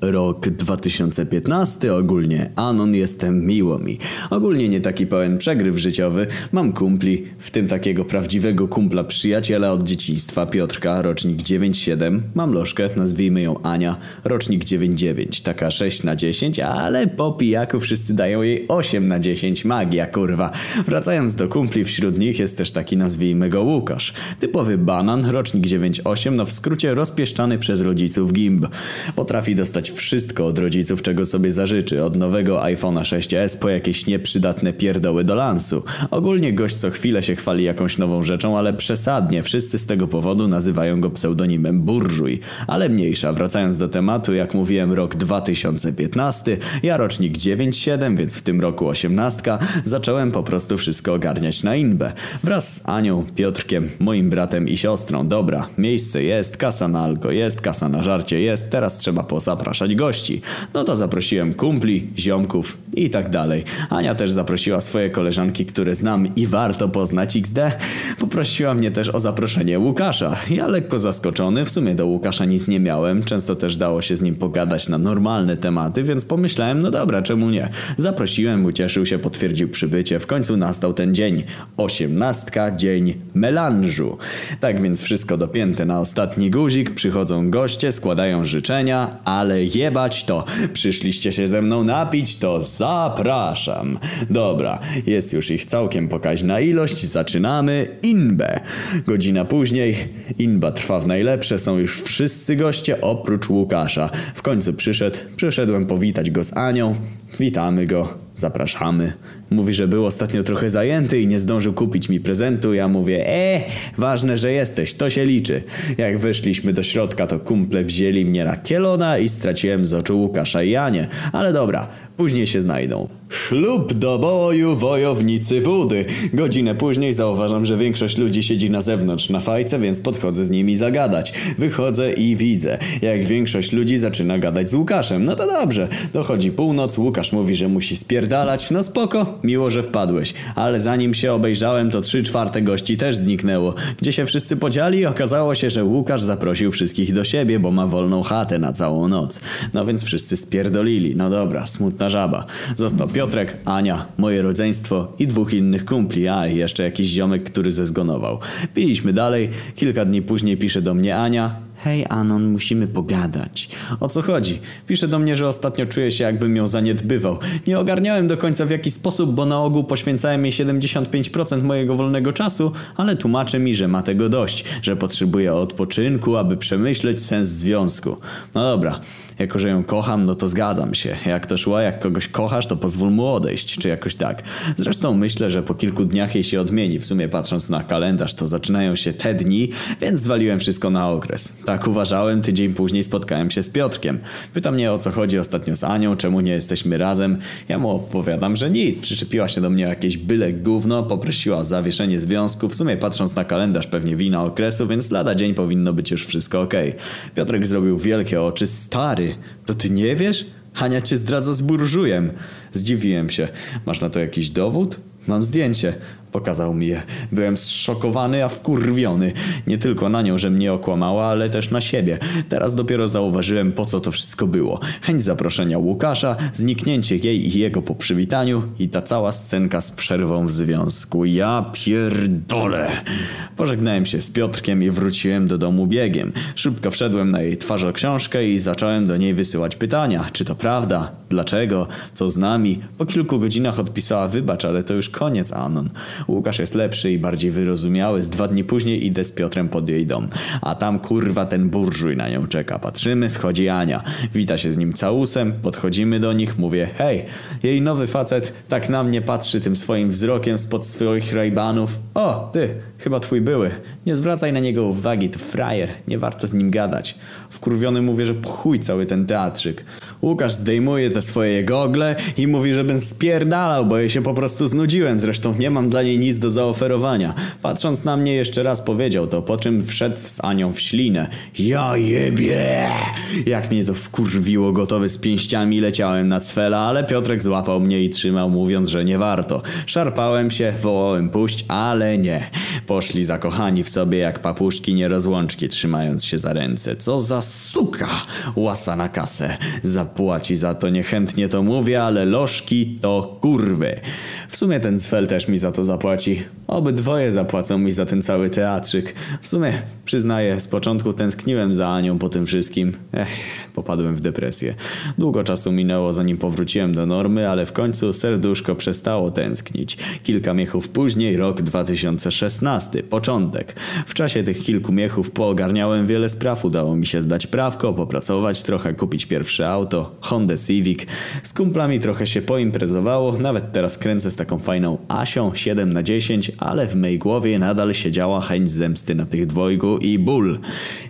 Rok 2015, ogólnie Anon jestem, miło mi. Ogólnie nie taki pełen przegryw życiowy, mam kumpli, w tym takiego prawdziwego kumpla przyjaciela od dzieciństwa, Piotrka, rocznik 9-7, mam lożkę, nazwijmy ją Ania, rocznik 9-9, taka 6 na 10, ale po pijaku wszyscy dają jej 8 na 10, magia kurwa. Wracając do kumpli, wśród nich jest też taki nazwijmy go Łukasz. Typowy banan, rocznik 9-8, no w skrócie rozpieszczany przez rodziców gimb. Potrafi dostać wszystko od rodziców, czego sobie zażyczy. Od nowego iPhone'a 6s po jakieś nieprzydatne pierdoły do lansu. Ogólnie gość co chwilę się chwali jakąś nową rzeczą, ale przesadnie. Wszyscy z tego powodu nazywają go pseudonimem burżuj. Ale mniejsza, wracając do tematu, jak mówiłem rok 2015, ja rocznik 9-7, więc w tym roku 18, zacząłem po prostu wszystko ogarniać na inbę. Wraz z Anią, Piotrkiem, moim bratem i siostrą. Dobra, miejsce jest, kasa na alko jest, kasa na żarcie jest, teraz trzeba pozapraszać gości. No to zaprosiłem kumpli, ziomków i tak dalej. Ania też zaprosiła swoje koleżanki, które znam i warto poznać XD. Poprosiła mnie też o zaproszenie Łukasza. Ja lekko zaskoczony, w sumie do Łukasza nic nie miałem, często też dało się z nim pogadać na normalne tematy, więc pomyślałem, no dobra, czemu nie? Zaprosiłem, ucieszył się, potwierdził przybycie. W końcu nastał ten dzień. Osiemnastka, dzień melanżu. Tak więc wszystko dopięte na ostatni guzik, przychodzą goście, składają życzenia, ale jebać to. Przyszliście się ze mną napić, to zapraszam. Dobra, jest już ich całkiem pokaźna ilość, zaczynamy inbę. Godzina później, inba trwa w najlepsze, są już wszyscy goście oprócz Łukasza. W końcu przyszedł, przyszedłem powitać go z Anią. Witamy go, zapraszamy. Mówi, że był ostatnio trochę zajęty i nie zdążył kupić mi prezentu. Ja mówię, e, ważne, że jesteś, to się liczy. Jak weszliśmy do środka, to kumple wzięli mnie na kielona i straciłem z oczu Łukasza i Anię. Ale dobra, później się znajdą. Ślub do boju, wojownicy wody. Godzinę później zauważam, że większość ludzi siedzi na zewnątrz na fajce, więc podchodzę z nimi zagadać. Wychodzę i widzę, jak większość ludzi zaczyna gadać z Łukaszem. No to dobrze, dochodzi północ, Łukasz mówi, że musi spierdalać. No spoko, miło, że wpadłeś. Ale zanim się obejrzałem, to trzy czwarte gości też zniknęło. Gdzie się wszyscy podzieli, okazało się, że Łukasz zaprosił wszystkich do siebie, bo ma wolną chatę na całą noc. No więc wszyscy spierdolili. No dobra, smutna żaba. Został Piotrek, Ania, moje rodzeństwo i dwóch innych kumpli, a jeszcze jakiś ziomek, który zezgonował. Piliśmy dalej, kilka dni później pisze do mnie Ania, Hej Anon, musimy pogadać. O co chodzi? Pisze do mnie, że ostatnio czuję się jakbym ją zaniedbywał. Nie ogarniałem do końca w jaki sposób, bo na ogół poświęcałem jej 75% mojego wolnego czasu, ale tłumaczy mi, że ma tego dość, że potrzebuje odpoczynku, aby przemyśleć sens związku. No dobra, jako że ją kocham, no to zgadzam się. Jak to szło, jak kogoś kochasz, to pozwól mu odejść, czy jakoś tak. Zresztą myślę, że po kilku dniach jej się odmieni. W sumie patrząc na kalendarz, to zaczynają się te dni, więc zwaliłem wszystko na okres. Tak uważałem, tydzień później spotkałem się z Piotrkiem. Pyta mnie o co chodzi ostatnio z Anią, czemu nie jesteśmy razem. Ja mu opowiadam, że nic. Przyczepiła się do mnie jakieś byle gówno, poprosiła o zawieszenie związku. W sumie patrząc na kalendarz pewnie wina okresu, więc lada dzień powinno być już wszystko ok. Piotrek zrobił wielkie oczy. Stary, to ty nie wiesz? Hania cię zdradza z burżujem. Zdziwiłem się. Masz na to jakiś dowód? Mam zdjęcie. Pokazał mi je. Byłem zszokowany, a wkurwiony. Nie tylko na nią, że mnie okłamała, ale też na siebie. Teraz dopiero zauważyłem, po co to wszystko było. Chęć zaproszenia Łukasza, zniknięcie jej i jego po przywitaniu i ta cała scenka z przerwą w związku. Ja pierdolę. Pożegnałem się z Piotrkiem i wróciłem do domu biegiem. Szybko wszedłem na jej twarz o książkę i zacząłem do niej wysyłać pytania. Czy to prawda? Dlaczego? Co z nami? Po kilku godzinach odpisała wybacz, ale to już koniec, Anon. Łukasz jest lepszy i bardziej wyrozumiały. Z dwa dni później idę z Piotrem pod jej dom. A tam kurwa ten burżuj na nią czeka. Patrzymy, schodzi Ania. Wita się z nim całusem, podchodzimy do nich, mówię hej. Jej nowy facet tak na mnie patrzy tym swoim wzrokiem spod swoich rajbanów. O, ty, chyba twój były. Nie zwracaj na niego uwagi, to frajer. Nie warto z nim gadać. Wkurwiony mówię, że chuj cały ten teatrzyk. Łukasz zdejmuje te swoje gogle i mówi, żebym spierdalał, bo jej się po prostu znudziłem. Zresztą nie mam dla niej nic do zaoferowania. Patrząc na mnie jeszcze raz powiedział to, po czym wszedł z Anią w ślinę. Ja jebie! Jak mnie to wkurwiło, gotowy z pięściami leciałem na cwela, ale Piotrek złapał mnie i trzymał, mówiąc, że nie warto. Szarpałem się, wołałem puść, ale nie. Poszli zakochani w sobie jak papuszki nierozłączki, trzymając się za ręce. Co za suka! Łasa na kasę. Zapłaci za to, niechętnie to mówię, ale lożki to kurwy. W sumie ten cfel też mi za to zapłaci. Obydwoje zapłacą mi za ten cały teatrzyk. W sumie, przyznaję, z początku tęskniłem za Anią po tym wszystkim. Ech, popadłem w depresję. Długo czasu minęło zanim powróciłem do normy, ale w końcu serduszko przestało tęsknić. Kilka miechów później, rok 2016, początek. W czasie tych kilku miechów poogarniałem wiele spraw. Udało mi się zdać prawko, popracować trochę, kupić pierwsze auto, Honda Civic. Z kumplami trochę się poimprezowało, nawet teraz kręcę z taką fajną Asią 7 na 10 ale w mej głowie nadal siedziała chęć zemsty na tych dwojgu i ból.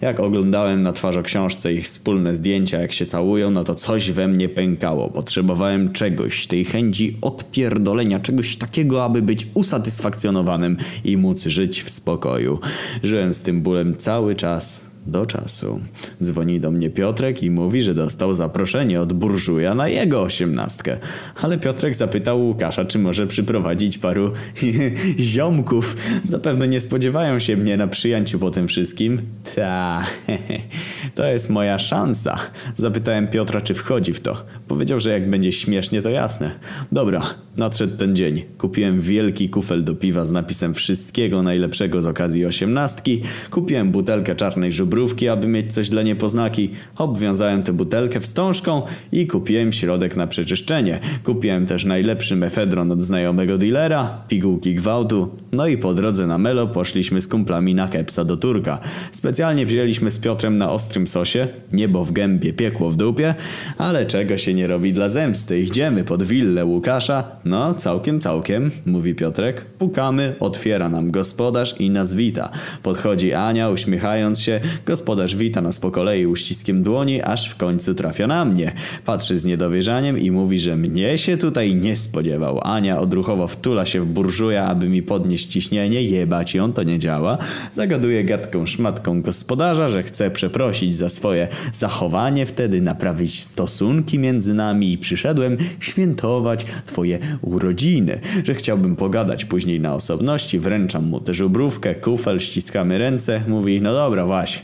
Jak oglądałem na książce ich wspólne zdjęcia, jak się całują, no to coś we mnie pękało. Potrzebowałem czegoś, tej chęci odpierdolenia, czegoś takiego, aby być usatysfakcjonowanym i móc żyć w spokoju. Żyłem z tym bólem cały czas do czasu. Dzwoni do mnie Piotrek i mówi, że dostał zaproszenie od burżuja na jego osiemnastkę. Ale Piotrek zapytał Łukasza, czy może przyprowadzić paru ziomków. Zapewne nie spodziewają się mnie na przyjęciu po tym wszystkim. Ta, to jest moja szansa. Zapytałem Piotra, czy wchodzi w to. Powiedział, że jak będzie śmiesznie, to jasne. Dobra, nadszedł ten dzień. Kupiłem wielki kufel do piwa z napisem wszystkiego najlepszego z okazji osiemnastki. Kupiłem butelkę czarnej żubrówki, aby mieć coś dla niepoznaki. Obwiązałem tę butelkę wstążką i kupiłem środek na przeczyszczenie. Kupiłem też najlepszy mefedron od znajomego dealera, pigułki gwałtu. No i po drodze na Melo poszliśmy z kumplami na kepsa do Turka. Specjalnie wzięliśmy z Piotrem na ostrym sosie, niebo w gębie, piekło w dupie, ale czego się nie robi dla zemsty. Idziemy pod willę Łukasza. No, całkiem, całkiem, mówi Piotrek. Pukamy, otwiera nam gospodarz i nas wita. Podchodzi Ania, uśmiechając się, Gospodarz wita nas po kolei uściskiem dłoni, aż w końcu trafia na mnie. Patrzy z niedowierzaniem i mówi, że mnie się tutaj nie spodziewał. Ania odruchowo wtula się w burżuja, aby mi podnieść ciśnienie, jebać ją, to nie działa. Zagaduje gadką szmatką gospodarza, że chce przeprosić za swoje zachowanie, wtedy naprawić stosunki między nami i przyszedłem świętować twoje urodziny. Że chciałbym pogadać później na osobności, wręczam mu tę żubrówkę, kufel, ściskamy ręce, mówi, no dobra, właśnie,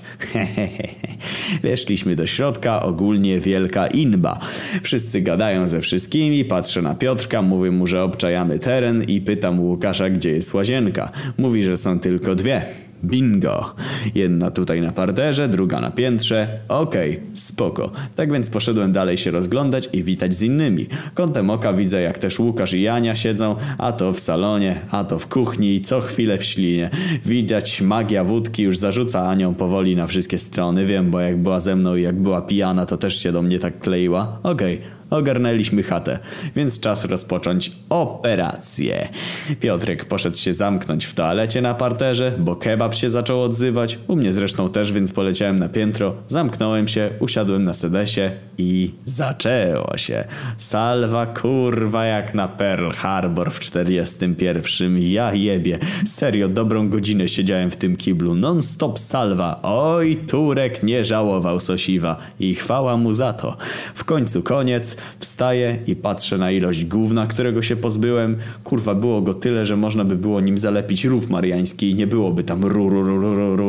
Weszliśmy do środka, ogólnie wielka inba. Wszyscy gadają ze wszystkimi, patrzę na Piotrka, mówię mu, że obczajamy teren i pytam Łukasza, gdzie jest łazienka. Mówi, że są tylko dwie. Bingo. Jedna tutaj na parterze, druga na piętrze. Okej, okay, spoko. Tak więc poszedłem dalej się rozglądać i witać z innymi. Kątem oka widzę jak też Łukasz i Jania siedzą, a to w salonie, a to w kuchni i co chwilę w ślinie. Widać magia wódki już zarzuca Anią powoli na wszystkie strony. Wiem, bo jak była ze mną i jak była pijana, to też się do mnie tak kleiła. Okej, okay ogarnęliśmy chatę, więc czas rozpocząć operację. Piotrek poszedł się zamknąć w toalecie na parterze, bo kebab się zaczął odzywać. U mnie zresztą też, więc poleciałem na piętro, zamknąłem się, usiadłem na sedesie i zaczęło się. Salwa kurwa jak na Pearl Harbor w 41. Ja jebie. Serio, dobrą godzinę siedziałem w tym kiblu. Non-stop salwa. Oj, Turek nie żałował sosiwa. I chwała mu za to. W końcu koniec. Wstaję i patrzę na ilość gówna, którego się pozbyłem. Kurwa, było go tyle, że można by było nim zalepić rów mariański i nie byłoby tam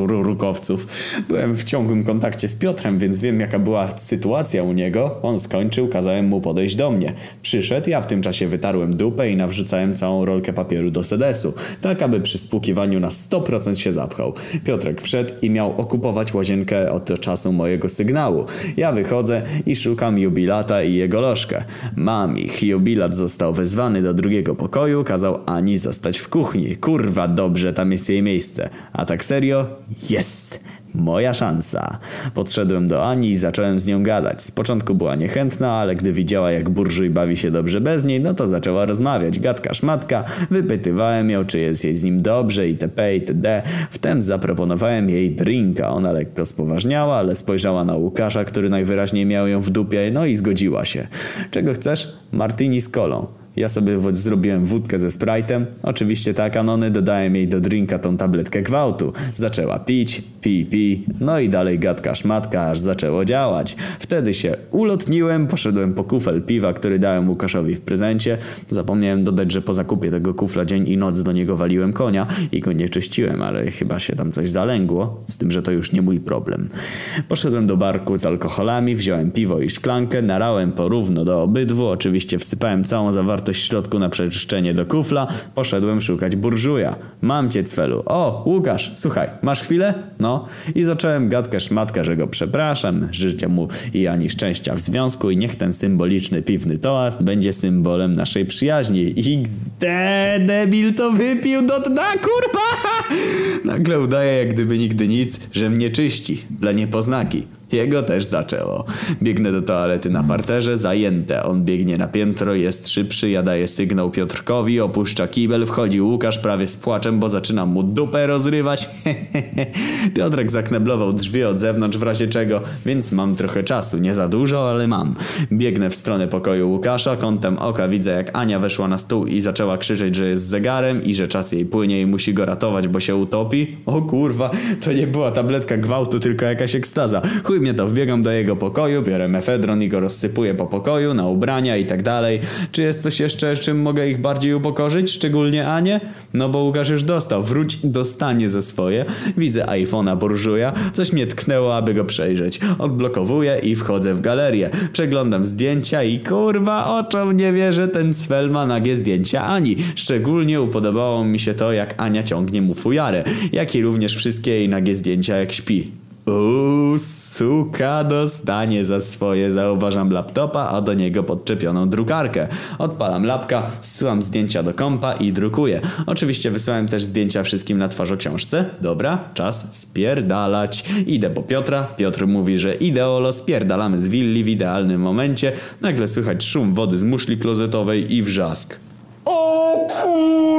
rukowców. Byłem w ciągłym kontakcie z Piotrem, więc wiem jaka była sytuacja u niego. On skończył, kazałem mu podejść do mnie. Przyszedł, ja w tym czasie wytarłem dupę i nawrzucałem całą rolkę papieru do sedesu, tak aby przy spłukiwaniu na 100% się zapchał. Piotrek wszedł i miał okupować łazienkę od czasu mojego sygnału. Ja wychodzę i szukam jubilata i jego lożkę. Mam ich. Jubilat został wezwany do drugiego pokoju, kazał Ani zostać w kuchni. Kurwa, dobrze, tam jest jej miejsce. A tak serio? Jest! Moja szansa. Podszedłem do Ani i zacząłem z nią gadać. Z początku była niechętna, ale gdy widziała jak burżuj bawi się dobrze bez niej, no to zaczęła rozmawiać. Gadka szmatka, wypytywałem ją, czy jest jej z nim dobrze itp. itd. Wtem zaproponowałem jej drinka. Ona lekko spoważniała, ale spojrzała na Łukasza, który najwyraźniej miał ją w dupie, no i zgodziła się. Czego chcesz? Martini z kolą. Ja sobie zrobiłem wódkę ze Sprite'em. Oczywiście tak, anony dodałem jej do drinka tą tabletkę gwałtu. Zaczęła pić, pi, pi, no i dalej gadka szmatka, aż zaczęło działać. Wtedy się ulotniłem, poszedłem po kufel piwa, który dałem Łukaszowi w prezencie. Zapomniałem dodać, że po zakupie tego kufla dzień i noc do niego waliłem konia i go nie czyściłem, ale chyba się tam coś zalęgło, z tym, że to już nie mój problem. Poszedłem do barku z alkoholami, wziąłem piwo i szklankę, narałem porówno do obydwu, oczywiście wsypałem całą zawartość w środku na przeczyszczenie do kufla, poszedłem szukać burżuja. Mam cię, Cwelu. O, Łukasz, słuchaj, masz chwilę? No. I zacząłem gadkę szmatkę, że go przepraszam, życzę mu i ani szczęścia w związku i niech ten symboliczny piwny toast będzie symbolem naszej przyjaźni. XD, debil to wypił do dna, kurwa! Nagle udaje jak gdyby nigdy nic, że mnie czyści, dla niepoznaki. Jego też zaczęło. Biegnę do toalety na parterze, zajęte. On biegnie na piętro, jest szybszy, ja daję sygnał Piotrkowi, opuszcza kibel, wchodzi Łukasz prawie z płaczem, bo zaczyna mu dupę rozrywać. Piotrek zakneblował drzwi od zewnątrz w razie czego, więc mam trochę czasu. Nie za dużo, ale mam. Biegnę w stronę pokoju Łukasza, kątem oka widzę jak Ania weszła na stół i zaczęła krzyczeć, że jest zegarem i że czas jej płynie i musi go ratować, bo się utopi. O kurwa, to nie była tabletka gwałtu, tylko jakaś ekstaza. Chuj mnie to, wbiegam do jego pokoju, biorę mefedron i go rozsypuję po pokoju, na ubrania i tak dalej. Czy jest coś jeszcze, czym mogę ich bardziej upokorzyć, szczególnie Anię? No bo Łukasz już dostał, wróć dostanie ze swoje. Widzę iPhone'a burżuja, coś mnie tknęło, aby go przejrzeć. Odblokowuję i wchodzę w galerię. Przeglądam zdjęcia i kurwa oczom nie wierzę, ten Svel ma nagie zdjęcia Ani. Szczególnie upodobało mi się to, jak Ania ciągnie mu fujarę, jak i również wszystkie jej nagie zdjęcia, jak śpi. Uuu, suka dostanie za swoje. Zauważam laptopa, a do niego podczepioną drukarkę. Odpalam lapka, zsyłam zdjęcia do kompa i drukuję. Oczywiście wysłałem też zdjęcia wszystkim na twarzoksiążce. Dobra, czas spierdalać. Idę po Piotra. Piotr mówi, że ideolo, spierdalamy z willi w idealnym momencie. Nagle słychać szum wody z muszli klozetowej i wrzask. O kurwa!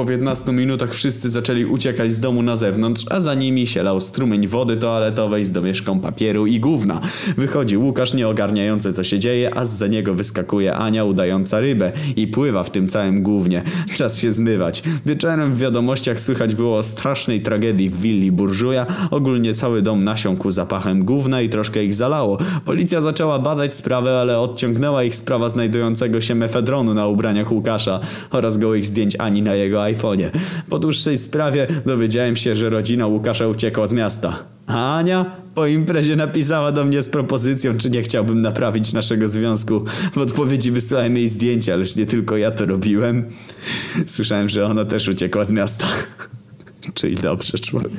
Po 15 minutach wszyscy zaczęli uciekać z domu na zewnątrz, a za nimi sielał strumień wody toaletowej z domieszką papieru i gówna. Wychodzi Łukasz nieogarniający co się dzieje, a za niego wyskakuje Ania udająca rybę i pływa w tym całym gównie. Czas się zmywać. Wieczorem w wiadomościach słychać było o strasznej tragedii w willi burżuja. Ogólnie cały dom nasiąkł zapachem gówna i troszkę ich zalało. Policja zaczęła badać sprawę, ale odciągnęła ich sprawa znajdującego się mefedronu na ubraniach Łukasza oraz gołych zdjęć Ani na jego iPhone'ie. Po dłuższej sprawie dowiedziałem się, że rodzina Łukasza uciekła z miasta. A Ania po imprezie napisała do mnie z propozycją, czy nie chciałbym naprawić naszego związku. W odpowiedzi wysłałem jej zdjęcia, lecz nie tylko ja to robiłem. Słyszałem, że ona też uciekła z miasta. Czyli dobrze, człowiek.